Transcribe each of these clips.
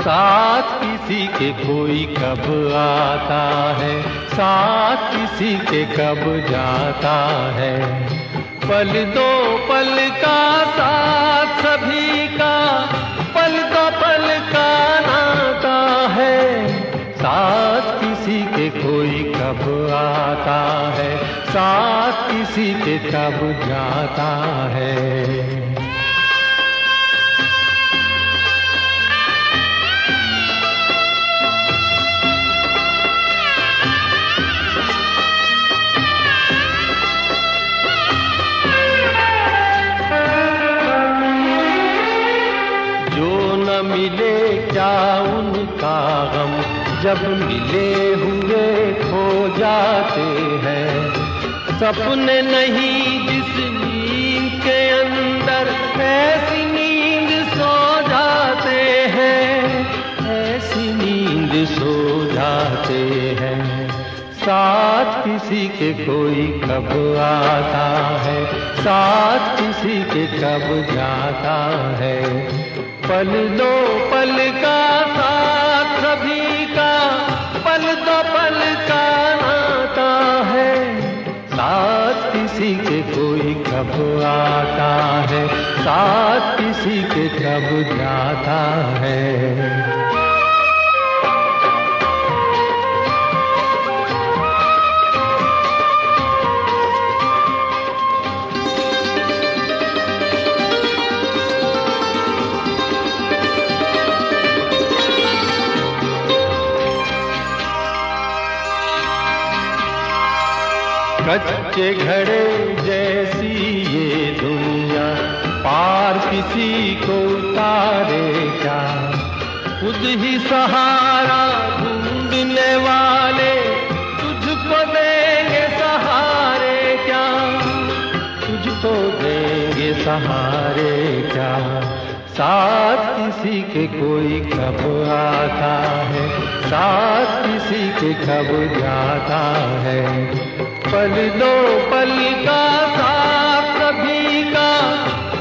साथ किसी के कोई कब आता है, साथ किसी के कब जाता है। पल दो पल का साथ सभी का, पल दो पल का नाता है। साथ किसी के कोई कब आता है, साथ किसी के कब जाता है। जब मिले हुए खो जाते हैं। सपने नहीं जिस नींद के अंदर, ऐसी नींद सो जाते हैं। ऐसी नींद सो जाते हैं। साथ किसी के कोई कब आता है, साथ किसी के कब जाता है। पल दो पल का कब आता है साथ किसी के कब जाता है। कच्चे घड़े जैसी ये दुनिया, पार किसी को उतारे क्या? खुद ही सहारा ढूँढने वाले, तुझको देंगे सहारे क्या? तुझको देंगे सहारे क्या? साथ किसी के कोई कब आता है? साथ किसी के कब जाता है? पल दो पल का साथ कभी का,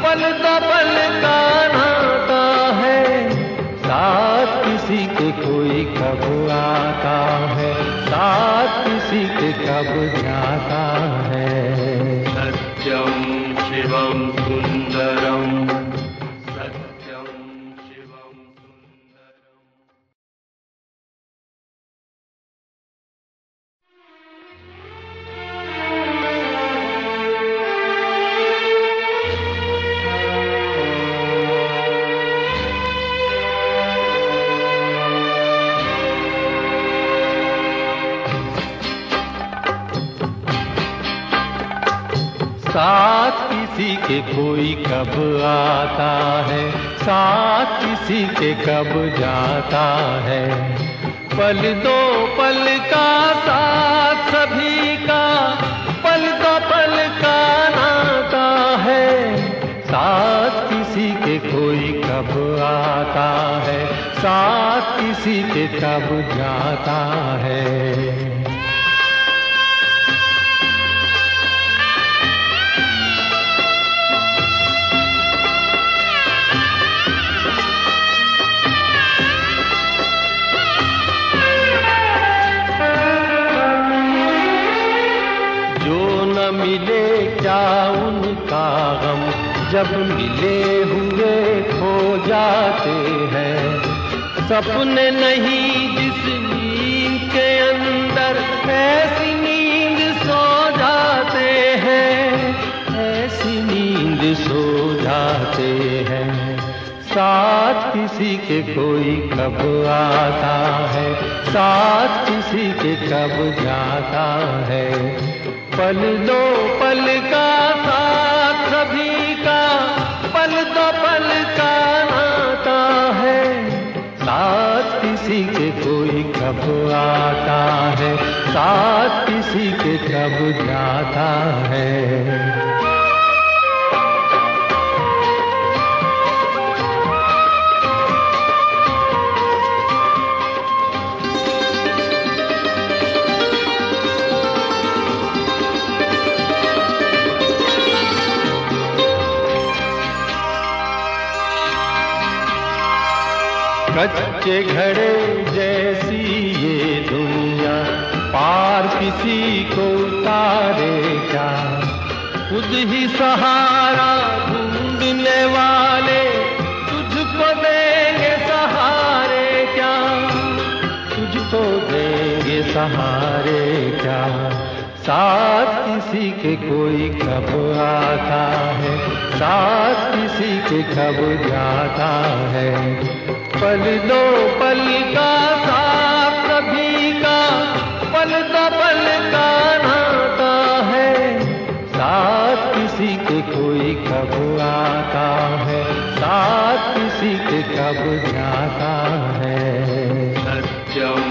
पल दो पल का नाता है। साथ किसी के कोई कब आता है? साथ किसी के कब जाता है? सत्यम शिवम सुंदरम के कोई कब आता है, साथ किसी के कब जाता है। पल दो पल का साथ सभी का, पल दो पल का नाता है। साथ किसी के कोई कब आता है, साथ किसी के कब जाता है। जब मिले हुए खो जाते हैं। सपने नहीं जिस नींद के अंदर, ऐसी नींद सो जाते हैं। ऐसी नींद सो जाते हैं। साथ किसी के कोई कब आता है, साथ किसी के कब जाता है। पल दो पल का कोई कब आता है साथ किसी के कब जाता है। कच्चे घड़े जैसी ये दुनिया, पार किसी को उतारे क्या? खुद ही सहारा ढूँढने वाले, तुझको देंगे सहारे क्या? तुझको देंगे सहारे क्या? साथ किसी के कोई कब आता है? साथ किसी के कब जाता है? पल दो पल का साथ कभी का, पल दो पल का नाता है। साथ किसी के कोई कब आता है, साथ किसी के कब जाता है। सत्यं शिवं सुन्दरम्